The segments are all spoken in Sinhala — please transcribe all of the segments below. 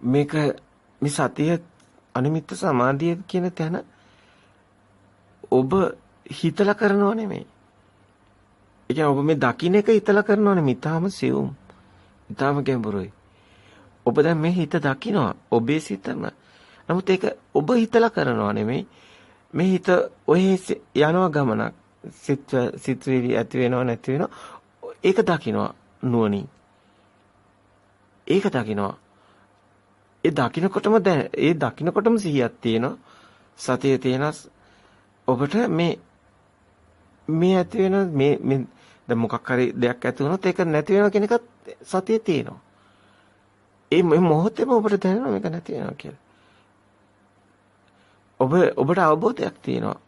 මේක මේ සතිය අනිමිත්ත සමාධිය කියන තැන ඔබ හිතලා කරනව නෙමෙයි. ඒ කියන්නේ ඔබ මේ දකින්න එක හිතලා කරනව නෙමෙයි. ඊටාම සියුම්. ඊටාම ගැඹුරුයි. ඔබ දැන් මේ හිත දකිනවා. ඔබේ සිතම. නමුත් ඒක ඔබ හිතලා කරනව නෙමෙයි. මේ හිත ඔය යනවා ගමනක්. සිත් සිත් වේලි ඇති වෙනව නැති වෙනව. ඒක දකිනවා නුවණින්. ඒක දකිනවා. ඒ දකින්නකොටම දැන් ඒ දකින්නකොටම සිහියක් තියෙනවා. සතියේ තියෙන ඔබට මේ මේ ඇති වෙන මේ මේ දැන් මොකක් හරි දෙයක් ඇති වුණොත් ඒක නැති වෙනවා කියන එකත් සතියේ තියෙනවා. ඒ මොහොතේම ඔබට දැනෙනවා මේක නැති වෙනවා කියලා. ඔබ ඔබට අවබෝධයක් තියෙනවා.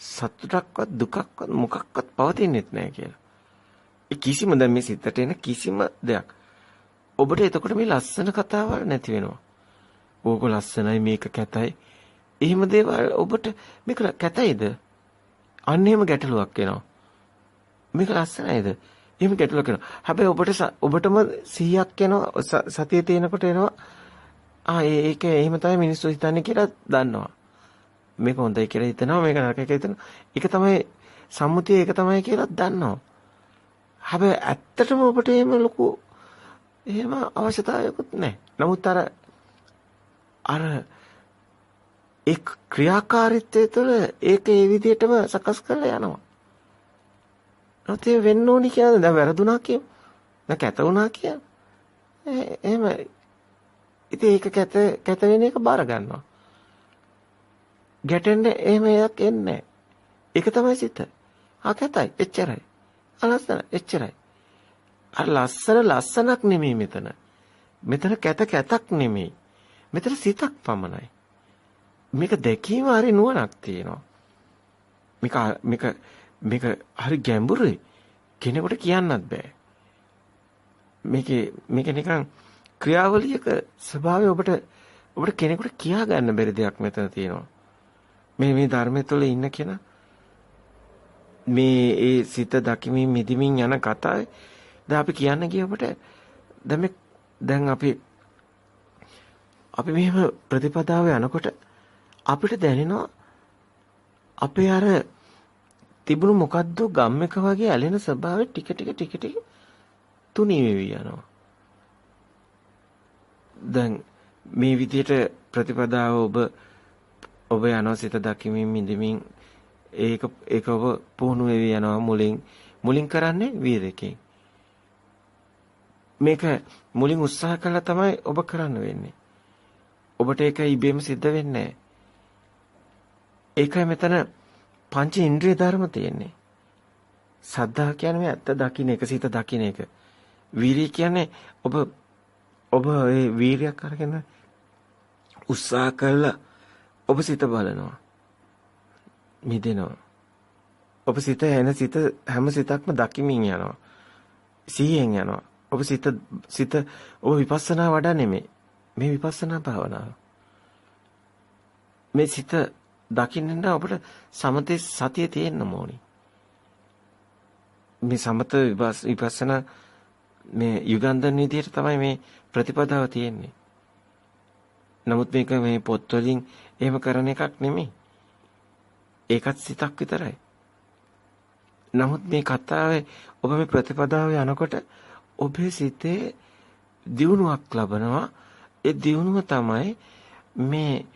සතුටක්වත් දුකක්වත් මොකක්වත් පවතින්නේ නැහැ කියලා. ඒ කිසිම දැන් මේ සිතට එන කිසිම දෙයක් ඔබට එතකොට මේ ලස්සන කතාවල් නැති වෙනවා. ඕක ලස්සනයි මේක කැතයි. එහෙම දේවල් ඔබට මේක කැතයිද? අන්න එහෙම ගැටලුවක් එනවා. මේක ලස්සනයිද? එහෙම ගැටලුවක් එනවා. හැබැයි ඔබට ඔබටම 100ක් එනවා සතියේ තියෙනකොට එනවා. ආ ඒක එහෙම තමයි මිනිස්සු හිතන්නේ කියලා දන්නවා. මේක හොඳයි කියලා හිතනවා මේක නරකයි කියලා හිතනවා. ඒක තමයි සම්මුතිය ඒක තමයි කියලා දන්නවා. හැබැයි ඇත්තටම ඔබට එහෙම ලොකු එහෙම අවශ්‍යතාවයකුත් නැහැ. නමුත් අර අර ඒ ක්‍රියාකාරීත්වය තුළ ඒක ඒ විදිහටම සකස් කරලා යනවා. නැත්නම් වෙන්න ඕනි කියන්නේ දැන් වැරදුනා කියමු. දැන් කැත වුණා කියන්නේ. එහෙම ඉතින් ඒක කැත කැත වෙන එක බාර ගන්නවා. ගැටෙන්න එහෙම එකක් එන්නේ ඒක තමයි සිත. ආ කැතයි එච්චරයි. අලස්සන එච්චරයි. අර ලස්සන ලස්සනක් නෙමෙයි මෙතන. මෙතන කැත කැතක් නෙමෙයි. මෙතන සිතක් පමණයි. මේක දැකීම හරි නුවණක් තියෙනවා. මේක මේක මේක හරි ගැඹුරුයි. කෙනෙකුට කියන්නත් බෑ. මේකේ මේක නිකන් ක්‍රියාවලියක ස්වභාවය ඔබට ඔබට කෙනෙකුට කියා ගන්න බැරි දෙයක් මෙතන තියෙනවා. මේ මේ ධර්මයේ තුල ඉන්න කෙනා මේ ඒ සිත දකිමින් මිදිමින් යන කතාවේ දැන් අපි කියන්න ගිය ඔබට දැන් මේ දැන් අපි අපි මෙහෙම ප්‍රතිපදාවේ යනකොට අපිට දැනෙනවා අපේ අර තිබුණු මොකද්ද ගම් එක වගේ ඇලෙන ස්වභාවය ටික ටික ටික ටික තුනී වෙවි යනවා. දැන් මේ විදිහට ප්‍රතිපදාව ඔබ ඔබ යනවා සිත දකිමින් මිදමින් ඒක ඒක ඔබ පුහුණු වෙවි යනවා මුලින් මුලින් කරන්නේ වීරකෙන්. මේක මුලින් උත්සාහ කළා තමයි ඔබ කරන්න වෙන්නේ. ඔබට ඒක ඉබේම සිද්ධ වෙන්නේ නැහැ. ඒකයි මෙතන පංච ඉන්ද්‍රිය ධර්ම තියෙන්නේ. සද්ධා කියන්නේ ඇත්ත දකින්න එක සිත දකින්න එක. වීරිය කියන්නේ ඔබ ඔබ ඒ වීරියක් අරගෙන උත්සාහ කළා ඔබ සිත බලනවා. මිදෙනවා. ඔබ සිත එන සිත හැම සිතක්ම දකිමින් යනවා. සිහියෙන් යනවා. ඔබ සිත සිත ඔබ විපස්සනා වඩා නෙමෙයි. මේ විපස්සනා භාවනාව. මේ සිත දකින්න අපිට සමතේ සතිය තියෙන්න ඕනි. මේ සමත විපස්සනා මේ යුගන්ධන් විදියට තමයි මේ ප්‍රතිපදාව තියෙන්නේ. නමුත් මේක මේ පොත් වලින් එහෙම කරන එකක් නෙමෙයි. ඒකත් සිතක් විතරයි. නමුත් මේ කතාවේ ඔබ මේ ප්‍රතිපදාවේ යනකොට ඔබේ සිතේ දියුණුවක් ලබනවා. ඒ දියුණුව තමයි මේ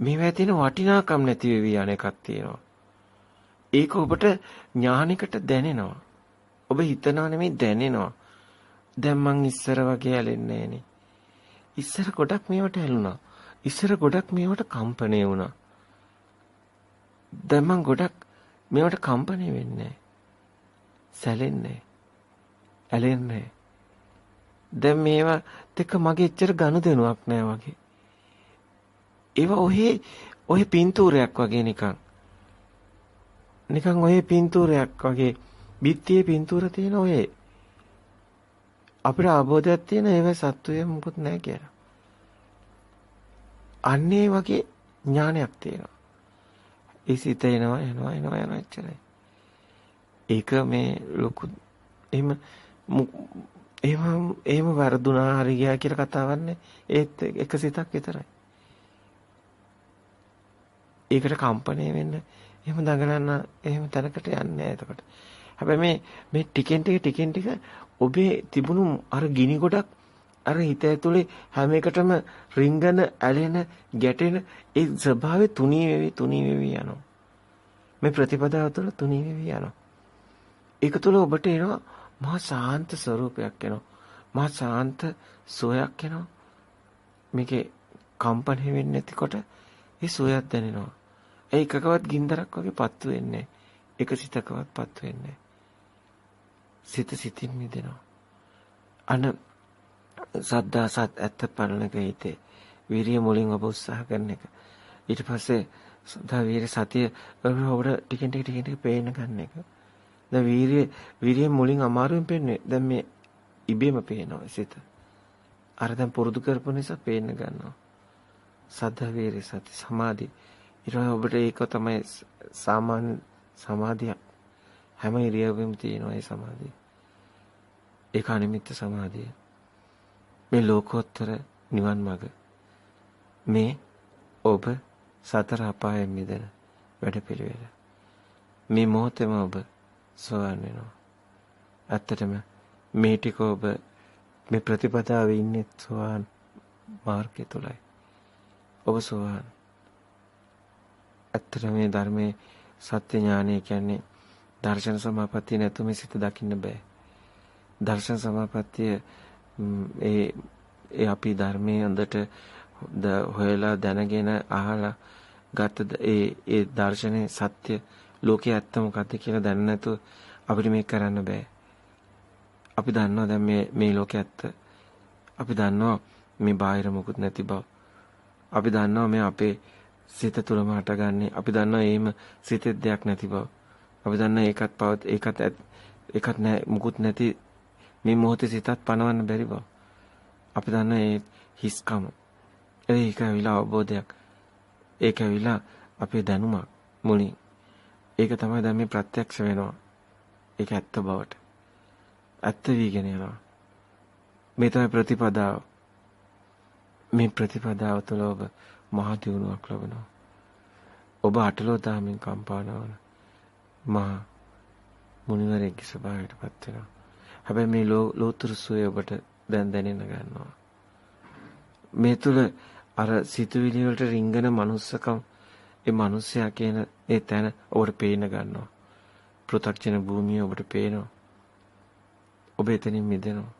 මේවා තියෙන වටිනාකම් නැති වෙවි යන එකක් තියෙනවා. ඒක ඔබට ඥානිකට දැනෙනවා. ඔබ හිතනවා නෙමෙයි දැනෙනවා. දැන් මං ඉස්සර වගේ ඇලෙන්නේ නෑනේ. ඉස්සර ගොඩක් මේවට ඇලුනා. ඉස්සර ගොඩක් මේවට කම්පණය වුණා. දැන් මං ගොඩක් මේවට කම්පණය වෙන්නේ නෑ. සැලෙන්නේ ඇලෙන්නේ දැන් මේවා දෙක මගේ එච්චර ගනුදෙනුවක් නෑ වගේ. ඒවා ඔහේ ඔහේ පින්තූරයක් වගේ නිකන්. නිකන් ඔහේ පින්තූරයක් වගේ බිත්තියේ පින්තූර තියෙන ඔහේ. අපිට අවබෝධයක් තියෙන ඒවා සත්වය මොකුත් නැහැ කියලා. අන්නේ වගේ ඥානයක් තියෙනවා. ඒ සිත එනවා එනවා එනවා යනවා එච්චරයි. ඒක මේ ලොකු එහෙම එහෙම එහෙම වරදුනා හරි ගියා කියලා කතාවක් නැහැ. ඒත් එක සිතක් විතරයි. ඒකට කම්පණය වෙන්න එහෙම දඟලන්න එහෙම තැනකට යන්නේ නැහැ එතකොට. හැබැයි මේ මේ ටිකෙන් ටික ටිකෙන් ටික ඔබේ තිබුණු අර ගිනි ගොඩක් අර හිත ඇතුලේ හැම එකටම රිංගන ඇලෙන ගැටෙන ඒ ස්වභාවය තුනී වෙවි තුනී වෙවි යනවා. මේ ප්‍රතිපදාව තුළ තුනී වෙවි යනවා. ඒක තුළ ඔබට එනවා මහා ශාන්ත ස්වરૂපයක් එනවා. මහා ශාන්ත සෝයක් එනවා. මේකේ කම්පණය වෙන්නේ නැතිකොට ඒ සෝයක් දැනෙනවා. ඒ එකකවත් ගින්දරක් වගේ පත්තු වෙන්නේ එක සිතකවත් පත්තු වෙන්නේ සිත සිතින් මිදෙනවා. අන සද්දා සත් ඇත්ත පරණක හිතේ වීරිය මුලින් ඔබ උත්සාහ කරන එක. ඊට පස්සේ සදා වීරිය සතිය ඔබට ටිකෙන් ටික ටිකෙන් ටික පේන ගන්න එක. දැන් වීරිය වීරිය මුලින් අමාරුවෙන් පේන්නේ. දැන් මේ ඉබේම පේනවා සිත. අර දැන් පුරුදු කරපු නිසා පේන්න ගන්නවා. සද්දා වීරිය සති සමාධි. ඊට ඔබට ඒක තමයි සාමාන්‍ය සමාධියක්. හැම ඉරියව්වෙම තියෙනවා ඒ සමාධිය. ඒක අනිමිත්ත සමාධිය. මේ ලෝකෝත්තර නිවන් මඟ මේ ඔබ සතර අපායෙන් මිදෙන වැඩපිළිවෙල මේ මොහොතේම ඔබ සෝවන් වෙනවා. ඇත්තටම මේ ටික ඔබ මේ ප්‍රතිපදාවේ ඉන්නේ සෝවන් මාර්ගය තුලයි ඔබ සෝවන්. ඇත්තට මේ ධර්මයේ සත්‍ය ඥානය කියන්නේ දර්ශන සමාපත්තිය නැතුව මේ සිත දකින්න බෑ. දර්ශන සමාපත්තිය ඒ ඒ අපි ධර්මයේ හොඳට හොයලා දැනගෙන අහලා ගත්ත ඒ ඒ දර්ශනේ සත්‍ය ලෝකයේ ඇත්ත මොකද්ද කියලා දැන නැතුව අපිට මේක කරන්න බෑ. අපි දන්නවා දැන් මේ මේ ලෝකයේ ඇත්ත. අපි දන්නවා මේ බාහිර මොකුත් නැති බව. අපි දන්නවා මේ අපේ සිත තුළම හටගන්නේ. අපි දන්නවා ඒම සිතේ දෙයක් නැති බව. අපි දන්නවා ඒකත් පවත් ඒකත් ඒකත් නෑ මුකුත් නැති මේ මොහොතේ සිතත් පනවන්න බැරි බව. අපි දන්න ඒ හිස්කම. ඒක ඇවිල්ලා අවබෝධයක්. ඒක ඇවිල්ලා අපේ දැනුමක් මුලින්. ඒක තමයි දැන් මේ ප්‍රත්‍යක්ෂ වෙනවා. ඒක ඇත්ත බවට. ඇත්ත වීගෙන යනවා. මේ තමයි ප්‍රතිපදාව. මේ ප්‍රතිපදාව තුළ ඔබ මහා දියුණුවක් ලබනවා. ඔබ අටලෝ දාමින් කම්පා නොවන මහා මුනිවරයෙක්ගේ ස්වභාවයටපත් වෙනවා. හැබැයි මේ ලෝතර සුවය ඔබට දැන් දැනෙන්න ගන්නවා. මේ තුල අර සිතුවිලි වලට රිංගන manussකම් ඒ මිනිස්සයා කියන ඒ තැන ඔබට පේන්න ගන්නවා. පෘථග්ජන භූමිය ඔබට පේනවා. ඔබ එතනින් මිදෙනවා.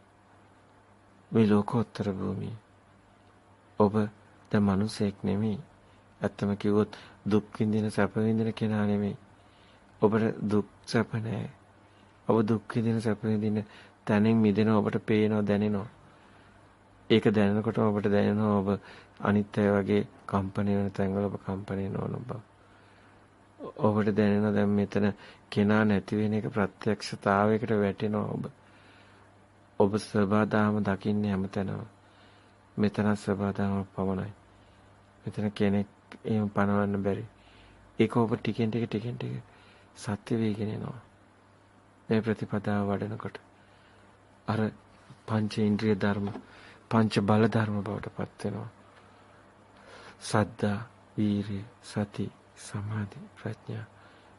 මේ ලෝකෝත්තර භූමිය. ඔබ දැන් මිනිසෙක් නෙමෙයි. ඇත්තම කිව්වොත් දුක් විඳින සැප විඳින කෙනා නෙමෙයි. ඔබට දුක් සැප නැහැ. ඔබ දුක් විඳින සැප විඳින තැනින් මිදෙන ඔබට පේනවා දැනෙනවා. ඒක දැනෙනකොට ඔබට දැනෙනවා ඔබ අනිත් අය වගේ කම්පණය වෙන තැන්වල ඔබ කම්පණය නොවන බව. ඔබට දැනෙනවා දැන් මෙතන කෙනා නැති වෙන එක ප්‍රත්‍යක්ෂතාවයකට වැටෙනවා ඔබ. ඔබ සබදාම දකින්නේ හැමතැනම. මෙතන සබදාම පමණයි. මෙතන කෙනෙක් එහෙම පනවන්න බැරි. ඒක ඔබ ටිකෙන් ටික ටිකෙන් ටික සත්‍ය වේගෙන යනවා. මේ ප්‍රතිපදාව වඩනකොට අර පංච ඉන්ද්‍රිය ධර්ම පංච බල ධර්ම බවට පත් වෙනවා. සද්දා, වීරිය, සති, සමාධි, ප්‍රඥා.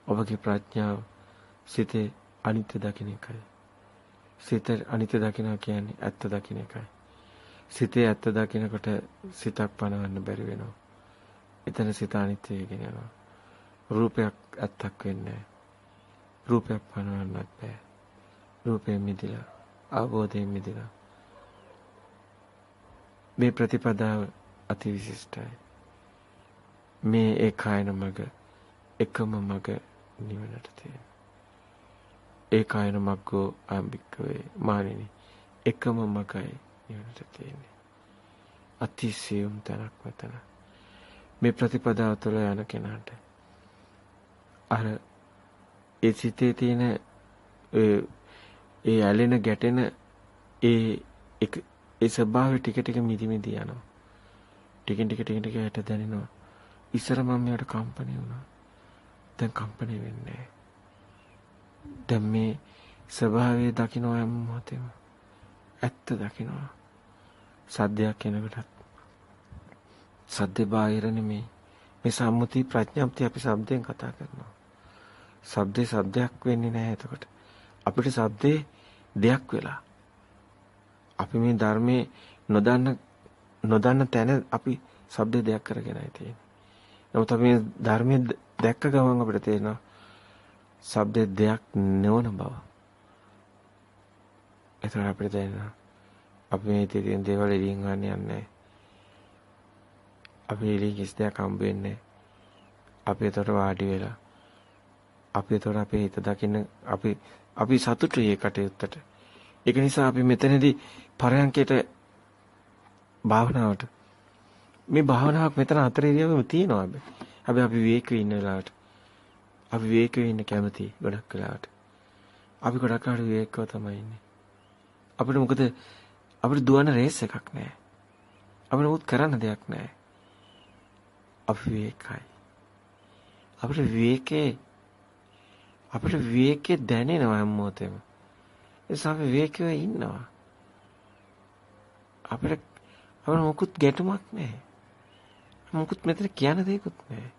ඔබගේ ප්‍රඥාව සිතේ අනිත්‍ය දකින්න එකයි. සිත අනිත්‍ය දකින්න කියන්නේ ඇත්ත දකින්න එකයි. සිතේ ඇත්ත දකිනකොට සිතක් පනවන්න බැරි වෙනවා. එතන සිත අනිත්‍ය වෙගෙන යනවා. රූපයක් ඇත්තක් වෙන්නේ රූපයක් පනවන්නත් බෑ. රූපයෙන් මිදිලා අවබෝධයෙන් මිදිලා මේ ප්‍රතිපදාව අතිවිශිෂ්ටයි. මේ ඒකායන මග එකම මග නිවනට තියෙන. ඒකායන මග්ගෝ ආම්බික්කවේ මානිනි එකම මගයි නිවනට තියෙන්නේ. අතිසියුම් තැනක් මෙතන. මේ ප්‍රතිපදාව තුළ යන කෙනාට අර ඒ සිතේ තියෙන ඒ ඇලෙන ගැටෙන ඒ ඒ ස්වභාවය ටික ටික මිදි මිදි යනවා. ටිකින් ටික ටිකින් ටික හැට දැනෙනවා. ඉස්සර මම මෙයාට කම්පණය වුණා. දැන් කම්පණය වෙන්නේ දැන් මේ ස්වභාවය දකින්න හැම මොහොතෙම ඇත්ත දකින්නවා. සද්දයක් එනකොටත් සද්දේ බාහිර නෙමෙයි. මේ සම්මුති ප්‍රඥාප්ති අපි શબ્දයෙන් කතා කරනවා. શબ્දේ શબ્දයක් වෙන්නේ නැහැ එතකොට. අපිට શબ્දේ දෙයක් වෙලා අපි මේ ධර්මයේ නොදන්න නොදන්න තැන අපි shabd දෙයක් කරගෙනයි තියෙන්නේ. නමුත් අපි මේ ධර්මයේ දැක්ක ගමන් අපිට තේරෙනවා shabd දෙයක් නොවන බව. ඒතර අපිට තේරෙනවා අපි මේ ඉතින් තියෙන දේවල් එළියෙන් ගන්න යන්නේ නැහැ. අපි එළිය කිසි දෙයක් හම්බ වෙන්නේ නැහැ. අපි ඒතර වාඩි වෙලා අපි ඒතර අපේ හිත දකින්න අපි අපි සතුටුයි ඒ කටයුත්තට. ඒක නිසා අපි මෙතනදී පරයන්කේට භාවනාවට මේ භාවනාවක් මෙතන අතර ඉරියව්වෙම තියෙනවා හැබැයි. හැබැයි අපි විවේකී ඉන්න වෙලාවට අපි විවේකී ඉන්න කැමති ගොඩක් වෙලාවට. අපි ගොඩක් වෙලාවට විවේකව තමයි ඉන්නේ. අපිට මොකද අපිට දුවන රේස් එකක් නැහැ. අපිට මොකුත් කරන්න දෙයක් නැහැ. අපි විවේකයි. අපිට විවේකේ අපිට විවේකේ දැනෙනවා හැම මොහොතෙම. ඒ නිසා අපි විවේකීව ඉන්නවා. අපිට අපිට මොකුත් ගැටුමක් නැහැ. මොකුත් මෙතන කියන්න දෙයක්වත් නැහැ.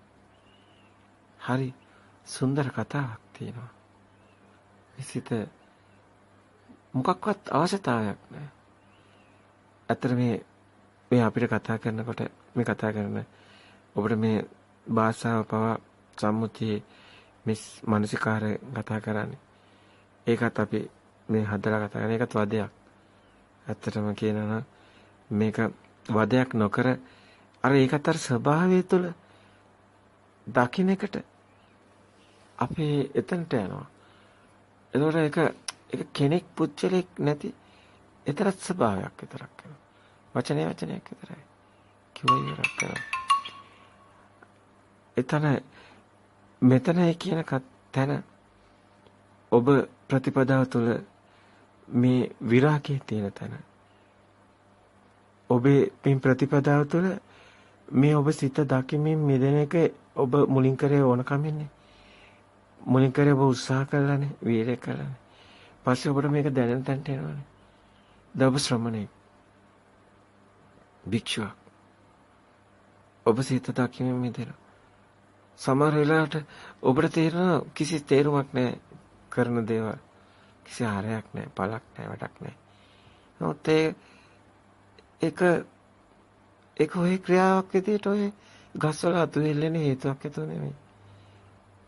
හරි සුන්දර කතාවක් තියෙනවා. විසිත මොකක්වත් අවශ්‍යතාවයක් නැහැ. ඇත්තට මේ මේ අපිට කතා කරනකොට මේ කතා කරන ඔබට මේ භාෂාව පවා සම්මුතියේ මේ මානසිකාරය කතා කරන්නේ. ඒකත් අපි මේ හදලා කතා කරන එකත් වදයක්. ඇත්තටම කියනවා මේක වදයක් නොකර අර ඒකත් අර ස්වභාවය තුළ දකින්න එකට අපේ එතනට යනවා. එතකොට ඒක ඒක කෙනෙක් පුච්චලෙක් නැති එතරම් ස්වභාවයක් විතරක් කරනවා. වචනේ වචනයක් විතරයි. කිව්ව ඉවරක් කරනවා. එතන මෙතනයි කියන තැන ඔබ ප්‍රතිපදාව තුළ මේ විරාගයේ තියෙන තැන. ඔබේ මේ ප්‍රතිපදාව තුළ මේ ඔබ සිත දකිමින් මිදෙන එක ඔබ මුලින් කරේ ඕන කමින්නේ. මුලින් කරේ ඔබ උත්සාහ කළානේ, වීර්ය කළානේ. පස්සේ ඔබට මේක දැනෙන තැනට එනවනේ. දව ශ්‍රමණේ. භික්ෂුවක්. ඔබ සිත දකිමින් මිදෙන. සමහර වෙලාවට ඔබට තේරෙන කිසි තේරුමක් නැහැ කරන දේවල්. කිසි ආරයක් නැහැ, පළක් නැහැ, වටක් නැහැ. නමුත් ඒ ඒක ඒක ඔය ක්‍රියාවක් විදිහට ඔය ගස්වල අතු වෙල්ලෙන හේතුවක් ඇතුව නෙමෙයි.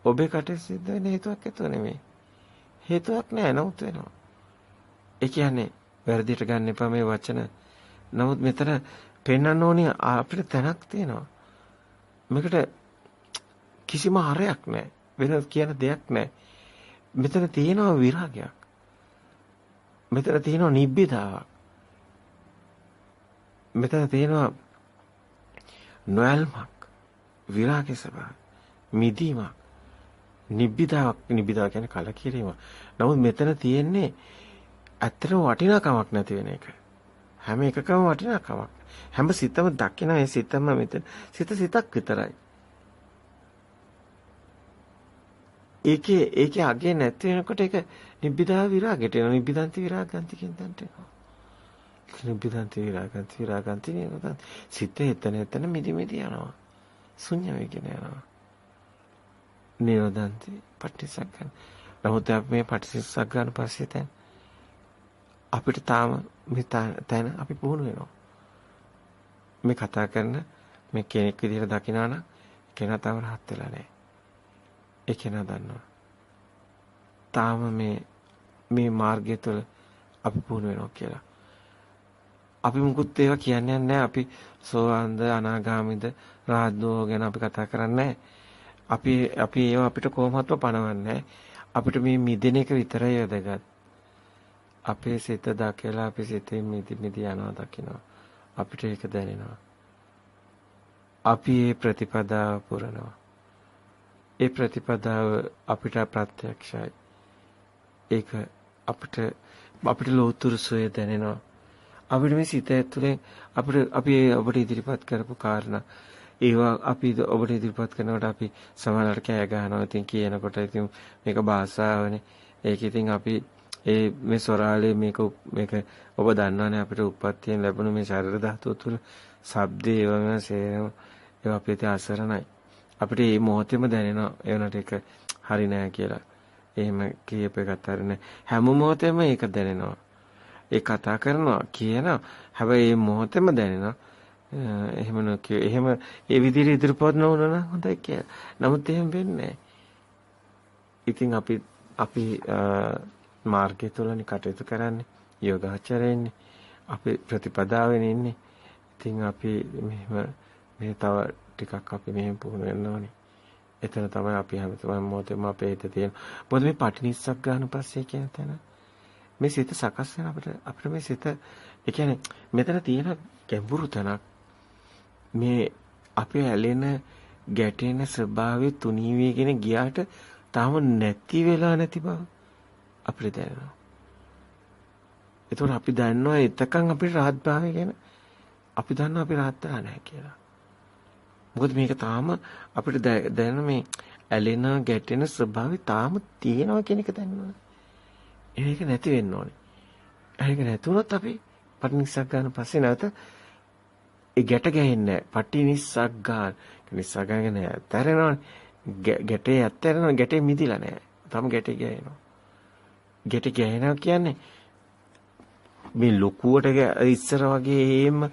ඔබේ කටේ සිද්ධ වෙන හේතුවක් ඇතුව නෙමෙයි. හේතුවක් නැහැ නමුත් වෙනවා. ඒ කියන්නේ වැරදියට ගන්න එපා මේ වචන. නමුත් මෙතන පෙන්වන්න ඕනේ අපිට තැනක් තියෙනවා. මේකට කිසිම හරයක් නැහැ. වෙන කියන දෙයක් නැහැ. මෙතන තියෙනවා විරාගයක්. මෙතන තියෙනවා නිබ්බිදාවක්. මෙතන තියෙනවා නොයල්මක් විරාගය ස්වභාවය මිදීමක් නිබ්බිදාවක් නිබ්බිදාව කියන්නේ කලකිරීම. නමුත් මෙතන තියෙන්නේ ඇත්තටම වටිනාකමක් නැති වෙන එක. හැම එකකම වටිනාකමක්. හැම සිතම දකින ඒ සිතම මෙතන සිත සිතක් විතරයි. ඒකේ ඒකේ අගේ නැති වෙනකොට ඒක නිබ්බිදා විරාගයට එනවා. නිබ්බිදන්ති විරාගන්ති කියන තැනට එනවා. නිබ්බිදන්ති විරාගන්ති විරාගන්ති නේද? සිත එතන එතන මිදි මිදි යනවා. ශුන්‍ය වෙගෙන යනවා. නිරෝධන්ති පටිසග්ගන. නමුත් අපි මේ පටිසග්ගන පස්සේ දැන් අපිට තාම මේ තැන අපි පුහුණු වෙනවා. මේ කතා කරන මේ කෙනෙක් විදිහට දකිනා නම් කෙනා තව රහත් වෙලා නැහැ. ඒ කෙනා දන්නවා. තාම මේ මේ මාර්ගය තුළ අපි පුහුණු වෙනවා කියලා. අපි මුකුත් ඒවා කියන්නේ නැහැ. අපි සෝවාන්ද අනාගාමීද රාජ්‍යෝ ගැන අපි කතා කරන්නේ අපි අපි ඒවා අපිට කොහොමත්ම පණවන්නේ අපිට මේ මිදෙන එක විතරයි වැදගත්. අපේ සිත දකලා අපි සිතේ මිදි මිදි යනවා දකිනවා. අපිට ඒක දැනෙනවා. අපි මේ ප්‍රතිපදාව පුරනවා. ඒ ප්‍රතිපදාව අපිට ප්‍රත්‍යක්ෂයි. ඒක අපිට අපිට ලෝතුරු සෝය දැනෙනවා. අපිට මේ සිත ඇතුලේ අපිට අපි ඔබට ඉදිරිපත් කරපු කාරණා ඒවා අපි ඔබට ඉදිරිපත් කරනකොට අපි සමහරවිට කෑ ගහනවා. ඉතින් කියනකොට ඉතින් මේක භාෂාවනේ. ඒක ඉතින් අපි ඒ මේ සොරාලේ මේක මේක ඔබ දන්නවනේ අපිට උප්පත්තියෙන් ලැබුණු මේ ශරීර ධාතුව තුළ ශබ්දේ ඒවම සේරම ඒවා අපිට අසරණයි. අපිට මේ මොහොතේම දැනෙනවා ඒවනට ඒක හරි නෑ කියලා. එහෙම කියප එකත් හරි නෑ. හැම මොහොතෙම ඒක දැනෙනවා. ඒ කතා කරනවා කියනවා. හැබැයි මේ මොහොතේම දැනෙනවා. එහෙම නොකිය. එහෙම ඒ විදිහට ඉදිරිපත් නොවුණා නම් හොඳයි කියලා. නමුත් එහෙම වෙන්නේ ඉතින් අපි අපි මාර්ගය තුලනේ කටයුතු කරන්නේ. යෝගාචරයෙන්නේ. අපි ප්‍රතිපදාවෙන් ඉන්නේ. ඉතින් අපි මෙහෙම මේ තව ටිකක් අපි මෙහෙම පුහුණු වෙන්න ඕනේ. එතන තමයි අපි හැමතෙම මොහොතේම අපේ හිත තියෙන. මොකද මේ පටිනිස්සක් ගන්න පස්සේ කියන තැන මේ සිත සකස් වෙන අපිට අපිට මේ සිත ඒ කියන්නේ මෙතන තියෙන ගැඹුරු තැනක් මේ අපේ ඇලෙන ගැටෙන ස්වභාවය තුනී වේගෙන ගියාට තාම නැති වෙලා නැති බව අපිට දැනෙනවා. ඒතකොට අපි දන්නවා එතකන් අපිට රාහත් භාවය ගැන අපි දන්නවා අපි රාහත් වෙලා නැහැ කියලා. මොකද මේක තාම අපිට දැනෙන මේ ඇලෙන ගැටෙන ස්වභාවය තාම තියෙනවා කියන එක දැනනවා. ඒක නැති වෙන්න ඕනේ. ඒක නැතුනොත් අපි පටිනිස්සක් ගන්න පස්සේ නැවත ඒ ගැට ගැහෙන්නේ නැහැ. පටිනිස්සක් ගන්න. නිස්සක් ගන්න නෑ. ඇතරෙනවනේ. ගැටේ ඇතරෙනවා ගැටේ මිදිලා නෑ. තම ගැටේ ගැහෙනවා. ගැටේ ගැහෙනවා කියන්නේ මේ ලොකුවට ඉස්සර වගේ එහෙම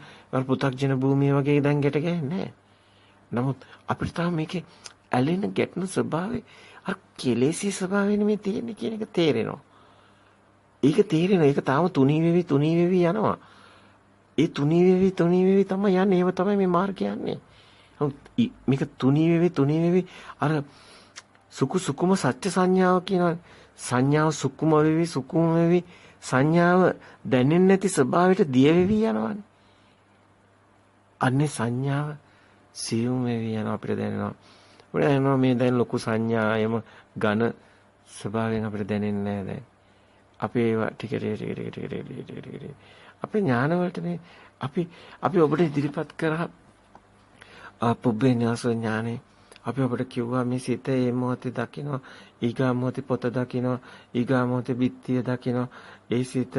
පු탁ජන භූමිය වගේ දැන් ගැට ගැහෙන්නේ නමුත් අපිට තාම මේකේ ඇලෙන ගැටෙන ස්වභාවය අර කෙලෙසි ස්වභාවයෙන් මේ තියෙන්නේ කියන එක තේරෙනවා. ඒක තේරෙනවා. ඒක තාම තුනී වෙවි තුනී වෙවි යනවා. ඒ තුනී වෙවි තුනී වෙවි තමයි යන්නේ. ඒව තමයි මේ මාර්ගය යන්නේ. මේක තුනී වෙවි තුනී වෙවි අර සුකු සුකුම සත්‍ය සංඥාව කියන සංඥාව සුකුම වෙවි සුකුම වෙවි සංඥාව දැනෙන්නේ නැති ස්වභාවයට දිය වෙවි යනවානේ. අන්නේ සංඥාව සියුම් වෙවි යන අපිට දැනෙනවා. අපිට දැනෙනවා මේ දැන් ලොකු සංඥායම ඝන ස්වභාවයෙන් අපිට දැනෙන්නේ නැහැ දැන්. අපි ඒවා ටික ටික ටික ටික ටික ටික ටික අපේ ඥාන වලටනේ අපි අපි ඔබට ඉදිරිපත් කරා පුබ්බේ ඥාස ඥානේ. අපි ඔබට කිව්වා මේ සිත ඒ මොහොතේ දකිනවා ඊගා මොහොතේ පොත දකිනවා ඊගා මොහොතේ බිත්තිය දකිනවා. ඒ සිත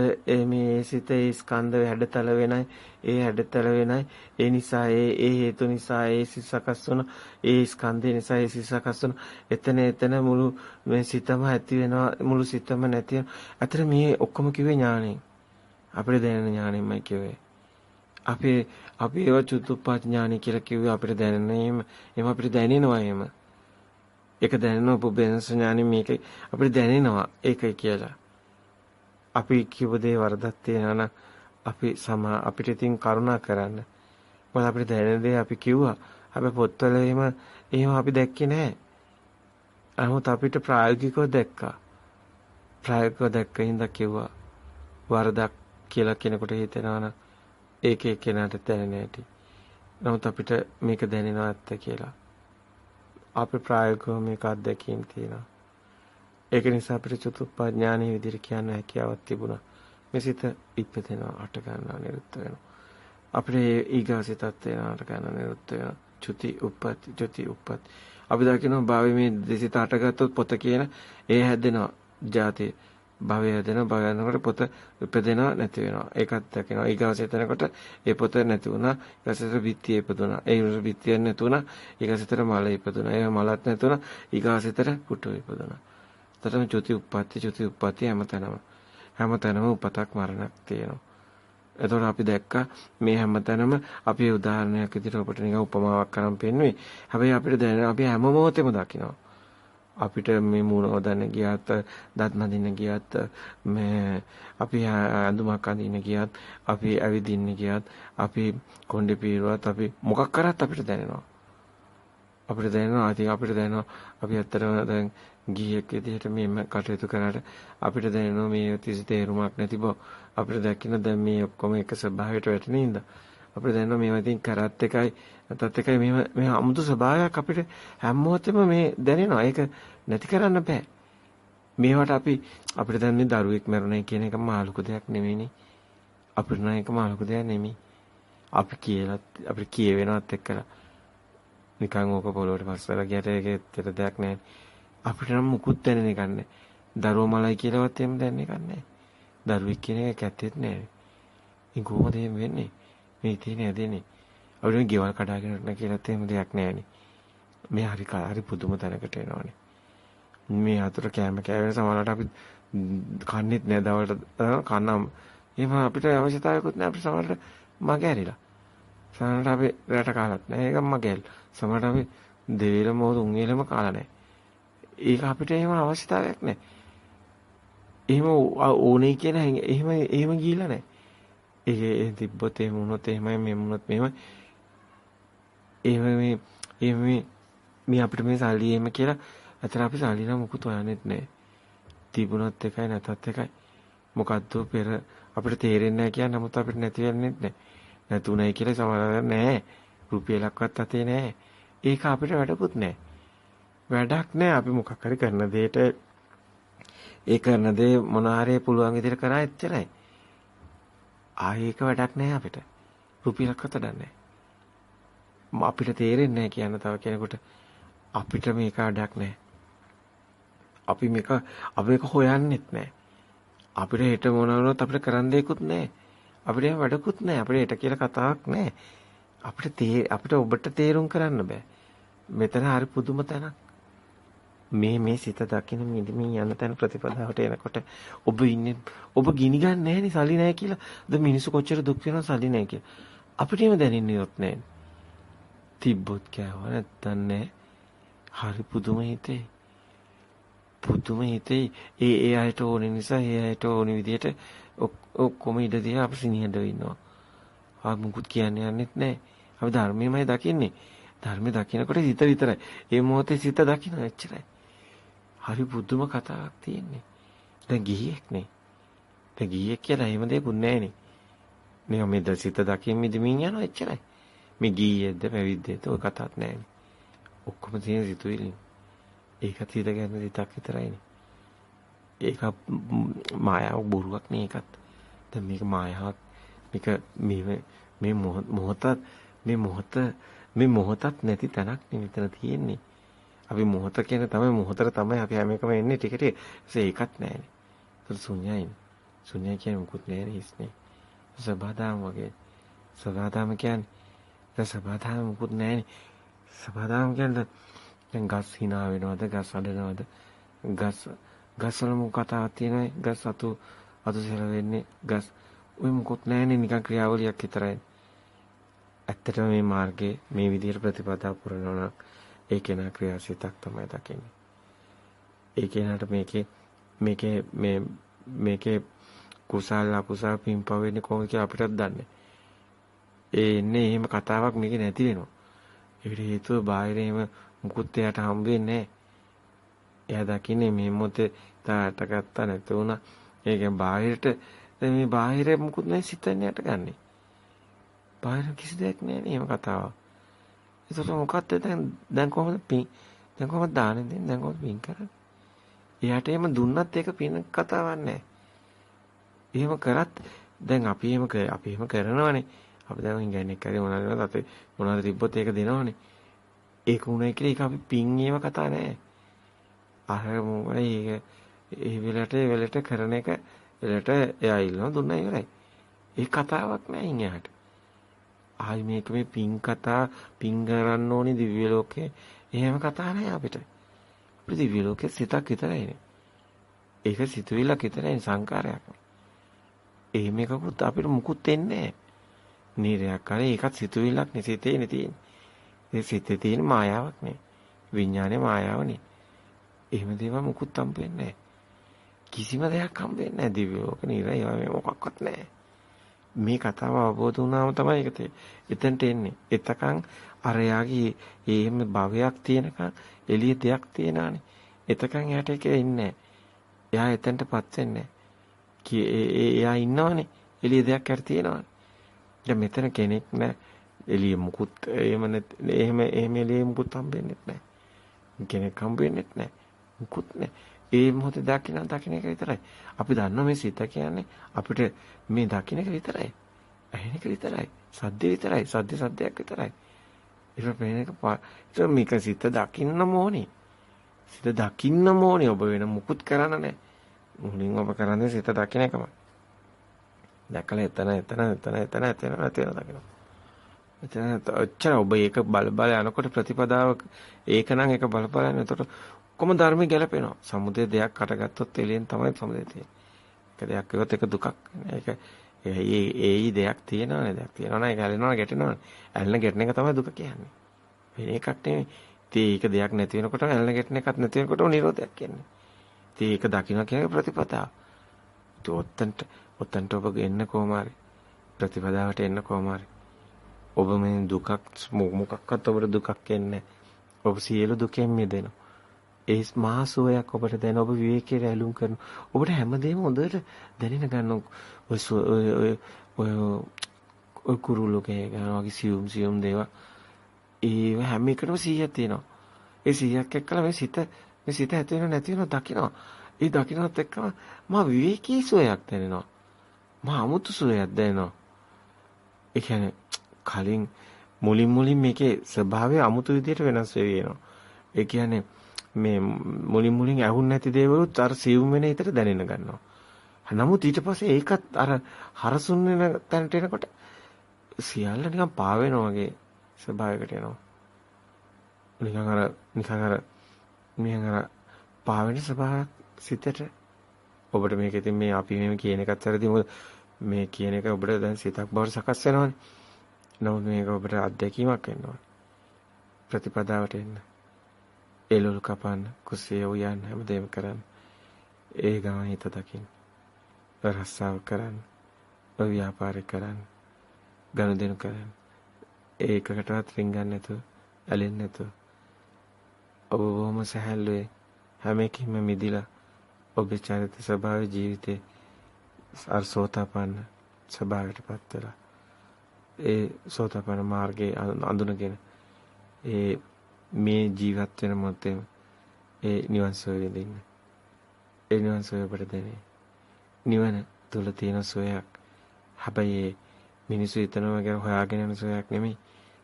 මේ ඒ සිත ඒ ස්කන්ධ හැඩතල වෙනයි ඒ හැඩතල වෙනයි. ඒ නිසා ඒ ඒ හේතු නිසා ඒ සිත සකස් වුණ. ඒ ස්කන්ධය නිසා ඒ සිත සකස් වුණ. එතන එතන මුළු මේ සිතම ඇති වෙනවා මුළු සිතම නැති වෙනවා. අතර මේ ඔක්කොම කිව්වේ ඥාණයෙන්. අපිට දැනෙන ඥාණයෙන්මයි කිව්වේ. අපි අපි ඒව චුතුප්පත් ඥානි කියලා කිව්වේ අපිට දැනෙන එහෙම එහෙම අපිට දැනෙනවා එහෙම. ඒක දැනෙනවා පුබ්බේනස ඥානි මේක අපිට දැනෙනවා ඒකයි කියලා. අපි කිව්ව දේ වරදක් තියෙනවා අපි සම අපිට ඉතින් කරුණා කරන්න. මොකද අපිට දැනෙන දේ අපි කිව්වා. හැබැයි පොත්වල එහෙම එහෙම අපි දැක්කේ නැහැ. නමුත් අපිට ප්‍රායෝගිකව දැක්කා. ප්‍රායෝගිකව දැක්ක හින්දා කිව්වා. වරදක් කියලා කෙනෙකුට හිතෙනවා නම් ඒක එක්කෙනාට දැනෙන හැටි. නමුත් අපිට මේක දැනෙනවා ඇත්ත කියලා. අපි ප්‍රායෝගිකව මේක අත්දැකීම් තියෙනවා. ඒක නිසා අපිට චතුප්පඥානීය විදිහට කියන්න හැකියාවක් තිබුණා. මේ සිත ඉපදෙනවා, අට ගන්නවා, නිරුත් වෙනවා. අපිට ඊගාසිතත් වෙනවා, අට ගන්නවා, නිරුත් වෙනවා. චුති උප්පත්ති, චුති උප්පත්ති. අපි දකිනවා භාවයේ මේ දෙසිත අටගත්තොත් පොත කියන ඒ හැදෙනවා. ජාතිය භවය හැදෙනවා භවය යනකොට පොත උපදිනවා නැති වෙනවා. ඒකත් දකිනවා. ඊගාස එතනකොට ඒ පොත නැති වුණා. ඊගාසතර බිත්තිය ඉපදුණා. ඒ උර බිත්තිය නැති වුණා. ඊගාසතර මල ඉපදුණා. ඒ මලත් නැති වුණා. ඊගාසතර පුටු ඉපදුණා. එතනම චුති උප්පත්ති චුති උප්පත්ති හැමතැනම හැමතැනම උපතක් මරණක් තියෙනවා. එතකොට අපි දැක්කා මේ හැමතැනම අපි උදාහරණයක් විදිහට ඔබට නිකන් උපමාවක් කරන් පෙන්නුවේ හැබැයි අපිට දැනෙන අපි හැම මොහොතෙම දකිනවා. අපිට මේ මූණ හොදන්න ගියත් දත් මදින්න ගියත් මේ අපි ඇඳුමක් අඳින්න ගියත් අපි ඇවිදින්න ගියත් අපි කොණ්ඩේ පීරුවත් අපි මොකක් කරත් අපිට දැනෙනවා. අපිට දැනෙනවා ඉතින් අපිට දැනෙනවා අපි ඇත්තටම දැන් ගිහියෙක් විදිහට මේ කටයුතු කරාට අපිට දැනෙනවා මේ තිසි තේරුමක් නැති බව. අපිට දැක්කින දැන් මේ ඔක්කොම එක ස්වභාවයට වැටෙන ඉඳ අපිට දැනෙනවා මේවා ඉතින් කරත් එකයි නැතත් එකයි මේ මේ අමුතු ස්වභාවයක් අපිට හැම මොහොතෙම මේ දැනෙනවා. ඒක නැති කරන්න බෑ. මේවට අපි අපිට දැන් මේ දරුවෙක් මරුණයි කියන එක මාළුක දෙයක් නෙමෙයිනේ. අපිට නම් ඒක මාළුක දෙයක් නෙමෙයි. අපි කියලා අපිට කියවෙනවත් එක්කලා නිකන් ඕක පොළොවට පස්සලා ගියට ඒකේ දෙයක් නැහැ. අපිට නම් මුකුත් දැනෙන එකක් නැහැ. දරුවෝ මලයි කියලාවත් එහෙම දැන් එකක් නැහැ. දරුවෙක් කියන එක කැත්තෙත් නැහැ. ඉතින් කොහොමද එහෙම වෙන්නේ? මේ තියෙන ඇදෙන්නේ. අපිට ගෙවල් කඩාගෙන යන කියලාත් එහෙම දෙයක් නැහැනේ. මේ හරි හරි පුදුම තැනකට එනවනේ. මේ අතර කෑම කෑවෙන සමහරවිට අපි කන්නේත් නෑ දවල්ට කන්නම්. එහෙම අපිට අවශ්‍යතාවයකුත් නෑ අපිට සමහරවිට මගේ ඇරිලා. සමහරවිට අපි රැට කාලත් නෑ ඒක මගේ. සමහරවිට අපි දෙවිල මොහොත උන්ගෙලම කාලා නෑ. ඒක අපිට එහෙම අවශ්‍යතාවයක් නෑ. එහෙම ඕනේ කියන එහෙම එහෙම ගිහිල්ලා නෑ. ඒක තිබ්බොත් එහෙම වුණොත් එහෙමයි මෙහෙම වුණොත් මෙහෙමයි. එහෙම මේ එහෙම මේ මේ අපිට මේ සල්ලි එහෙම කියලා අතන අපි සල්ලි නම් මුකුත් හොයන්නෙත් නැහැ. තිබුණත් එකයි නැතත් එකයි. මොකද්ද පෙර අපිට තේරෙන්නේ නැහැ කියන්නේ නමුත් අපිට නැති වෙන්නේ නැහැ. නැතුණයි කියලා සමහරවල් නැහැ. රුපියලක්වත් අතේ නැහැ. ඒක අපිට වැඩකුත් නැහැ. වැඩක් නැහැ අපි මොකක් හරි කරන දෙයට ඒ කරන දේ මොන හරි පුළුවන් විදිහට කරා එච්චරයි. ආයේක වැඩක් නැහැ අපිට. රුපියලක්වත් නැහැ. අපිට තේරෙන්නේ නැහැ කියන තව කෙනෙකුට අපිට මේක වැඩක් නැහැ. අපි මේක අපි මේක හොයන්නෙත් නැහැ. අපිට හෙට මොන වුණත් අපිට කරන්න දෙයක්වත් නැහැ. අපිට එහෙම වැඩකුත් නැහැ. අපිට හෙට කියලා කතාවක් නැහැ. අපිට අපිට ඔබට තේරුම් කරන්න බෑ. මෙතන හරි පුදුම තැනක්. මේ මේ සිත දකින්න මිදමින් යන තැන ප්‍රතිපදාවට එනකොට ඔබ ඉන්නේ ඔබ ගිනි ගන්න නැහැනේ සල්ලි නැහැ කියලා. ද මිනිස්සු කොච්චර දුක් වෙනවද සල්ලි නැහැ කියලා. අපිට එහෙම දැනෙන්නේවත් නැහැ. තිබ්බොත් කෑව නැත්තන් නැහැ. හරි පුදුම හිතේ. පුදුම හිතේ ඒ ඒ අයට ඕන නිසා ඒ අයට ඕන විදිහට ඔක්කොම ඉඩ දිහා අපි සිනිහඬව ඉන්නවා. ආ මුකුත් කියන්නේ යන්නෙත් නැහැ. අපි ධර්මයමයි දකින්නේ. ධර්මය දකිනකොට සිත විතරයි. ඒ මොහොතේ සිත දකින්න එච්චරයි. හරි පුදුම කතාවක් තියෙන්නේ. දැන් ගිහියෙක් නේ. දැන් ගිහියෙක් කියලා එහෙම දෙයක් නැහැනේ. නිකන් මේ සිත දකින්න මිදමින් යනවා එච්චරයි. මේ ගිහියෙක්ද පැවිද්දේද ඔය කතාවක් නැහැනේ. ඔක්කොම තියෙන සිතුවිලි. ඒකත් හිත ගැන සිතක් විතරයිනේ. ඒක මායාව බොරුවක් නේ ඒකත්. දැන් මේක මායාවක්. මේක මේ මේ මොහොතත් මේ මොහොත මේ මොහොතත් නැති තැනක් නේ මෙතන තියෙන්නේ. අපි මොහොත කියන තමයි මොහොතට තමයි අපි හැම එකම එන්නේ ටික ටික. ඒකත් නැහැනේ. ඒක ශුන්‍යයි. ශුන්‍ය කියන්නේ මුකුත් නැහැ ඉස්නේ. සබදාම වගේ. සබදාම කියන්නේ සබදාම මුකුත් නැහැනේ. සබදාම කියන්නේ දැන් ගස් hina වෙනවද ගස් අඬනවද ගස් ගස් වල මොකක් කතාවක් තියෙනවද ගස් අතු අතු සෙල වෙන්නේ ගස් ඔය මොකොත් නැහැනේ නිකන් ක්‍රියාවලියක් විතරයි ඇත්තටම මේ මාර්ගයේ මේ විදිහට ප්‍රතිපදා පුරනවා නම් ඒ කෙනා ක්‍රියාසිතක් තමයි දකින්නේ ඒ කෙනාට මේකේ මේකේ මේ මේකේ කුසල අකුසල පින්පව වෙන්නේ කොහොමද කියලා අපිටත් දන්නේ ඒ එන්නේ එහෙම කතාවක් මේකේ නැති වෙනවා ඒකට හේතුව බාහිර එහෙම මුකුත් එයාට හම්බ වෙන්නේ නැහැ. එයා දකින්නේ මේ මොහොතේ තාට ගත්තා නැති වුණා. ඒකෙන් බාහිරට දැන් මේ බාහිර මුකුත් නැහැ සිතෙන් යට ගන්නෙ. බාහිර කිසි දෙයක් නැහැ නේ එහෙම කතාවක්. ඒකට මොකක්ද දැන් දැන් කොහොමද පින් දැන් කොහොමද දාන්නේ දෙන්නේ දැන් කොහොමද පින් කරන්නේ? එයාට එහෙම දුන්නත් ඒක පින් කතාවක් නැහැ. එහෙම කරත් දැන් අපි එහෙම අපි එහෙම කරනවනේ. අපි දැන් ඉංග්‍රීසි කරේ මොනවද අපේ මොනවද තිබ්බොත් ඒක දෙනවනේ. ඒක උණයි කියලා ඒක අපි පින් ඒව කතා නෑ. අර මොකද ඒක ඒ වෙලට ඒ වෙලට කරන එක වෙලට එයා ඉල්ලන දුන්නා ඉවරයි. ඒ කතාවක් නෑ ඉන්නහට. ආයි මේක මේ පින් කතා පින් කරන්න ඕනේ දිව්‍ය ලෝකේ. එහෙම කතා නෑ අපිට. අපිට දිව්‍ය ලෝකේ සිතක් විතරයිනේ. ඒක සිතුවිල්ලක් විතරයි සංකාරයක්. එහෙම එකකුත් අපිට මුකුත් එන්නේ නෑ. නීරයක් කරේ ඒකත් සිතුවිල්ලක් නේ සිතේනේ තියෙන්නේ. ඒ සිතේ තියෙන මායාවක් නේ. විඥානේ මායාවනේ. එහෙම දේවල් මුකුත් හම්බ වෙන්නේ කිසිම දෙයක් හම්බ වෙන්නේ නැහැ. දිව්‍ය ලෝක නිරය මේ මොකක්වත් නැහැ. මේ කතාව අවබෝධ වුණාම තමයි ඒක එතනට එන්නේ. එතකන් අරයාගේ එහෙම භවයක් තියෙනකන් එළිය දෙයක් තියනානේ. එතකන් එයාට ඒක එන්නේ එයා එතනටපත් වෙන්නේ එයා ඉන්නවනේ. එළිය දෙයක් හරි තියෙනවනේ. දැන් මෙතන කෙනෙක් නෑ එළිය මුකුත් එහෙම එහෙම එහෙම එළිය මුකුත් හම්බෙන්නේ නැහැ. කෙනෙක් හම්බෙන්නේ නැහැ. මුකුත් නැහැ. ඒ මොහොතේ දකින්න දකින්න එක විතරයි. අපි දන්නවා මේ සිත කියන්නේ අපිට මේ දකින්න එක විතරයි. ඇහෙන එක විතරයි. සද්ද විතරයි. සද්ද සද්දයක් විතරයි. ඒක පේන එක ඒක මේක සිත දකින්න ඕනේ. සිත දකින්න ඕනේ ඔබ වෙන මුකුත් කරන්න නැහැ. මුලින් ඔබ කරන්නේ සිත දකින්න එකමයි. දැකලා එතන එතන එතන එතන එතන නැති වෙන දකින්න. එතන ඔච්චර ඔබ ඒක බල බල යනකොට ප්‍රතිපදාව ඒක නම් ඒක බල බල යන. එතකොට කොම ධර්මي ගැලපෙනවා. සමුදේ දෙයක් අටගත්තොත් එළියෙන් තමයි සමුදේ තියෙන්නේ. එක දෙයක් කිව්වොත් ඒක දුකක්. ඒක ඒ ඒයි දෙයක් තියෙනවනේ දෙයක් තියෙනවනේ ඒක ඇලෙනවනේ ගැටෙනවනේ. ඇලෙන ගැටෙන එක තමයි දුක කියන්නේ. වෙන එකක් නෙමෙයි. ඉතින් ඒක දෙයක් නැති වෙනකොට ඇලෙන ගැටෙන එකක් නැති වෙනකොට නිරෝධයක් කියන්නේ. ඉතින් ඒක දකින්න කියන ප්‍රතිපදාව. ඉතින් ඔත්තන්ට ඔත්තන්ට ඔබ එන්න කොහොම හරි ප්‍රතිපදාවට එන්න කොහොම හරි. ඔබ මේ දුකක් මොකක්වත් ඔබට දුකක් එන්නේ ඔබ සියලු දුකෙන් මිදෙනවා. ඒ මහා සෝයක් ඔබට දැන ඔබ විවේකයේ ඇලුම් කරන ඔබට හැමදේම හොඳට දැනෙන ගන්න ඔය ඔය ඔය ඔය කුරුල්ලෝකේ ගන්නවා වගේ සියුම් සියුම් දේවල් ඒ හැම එකටම 100ක් තියෙනවා. ඒ 100ක් එක්කලා මේ සිත මේ සිත ඇති වෙනව නැති වෙනව දකිනවා. ඒ දකින්නත් එක්කම මා විවේකී සෝයක් දැනෙනවා. මා අමුතු සෝයක් දැනෙනවා. ඒ කියන්නේ කලින් මුලින් මුලින් මේකේ ස්වභාවය අමුතු විදිහට වෙනස් වෙවි වෙනවා. ඒ කියන්නේ මේ මුලින් මුලින් ඇහුන් නැති දේවලුත් අර සියුම් වෙන හිතට දැනෙන්න ගන්නවා. නමුත් ඊට පස්සේ ඒකත් අර හරසුන් වෙන තැනට එනකොට සියල්ල නිකන් පා වෙනවා වගේ ස්වභාවයකට එනවා. නිකන් අර නිකන් අර නිකන් අර පා වෙන ස්වභාවයක් සිතට ඔබට මේක ඉතින් මේ අපි මේ කියන එකත් වැරදි මොකද මේ කියන එක ඔබට දැන් සිතක් බවට සකස් වෙනවනේ. නමුත් මේක ඔබට අත්දැකීමක් වෙන්න ඕනේ. ප්‍රතිපදාවට එන්න. එළවලු කපන්න, කුසිය උයන් හැමදේම කරන්න. ඒ ගමන හිත දකින්න. රස්සාව කරන්න. ව්‍යාපාරය කරන්න. ගනුදෙනු කරන්න. ඒකකටවත් රින්ගන්න නැතුව, ඇලෙන්නේ නැතුව. ඔබ බොහොම සැහැල්ලුවේ හැම එකකින්ම මිදිලා ඔබේ චරිත ස්වභාව ජීවිතේ අර සෝතාපන්න ස්වභාවයටපත් වෙලා ඒ සෝතාපන්න මාර්ගයේ අඳුනගෙන ඒ මේ ජීවත් වෙන මොහොතේ ඒ නිවන් සෝය විඳින්න. ඒ නිවන් සෝය අපට දෙන්නේ. නිවන තුල තියෙන සෝයක්. හැබැයි මිනිස්සු හිතනවා ගැන හොයාගෙන යන සෝයක් නෙමෙයි.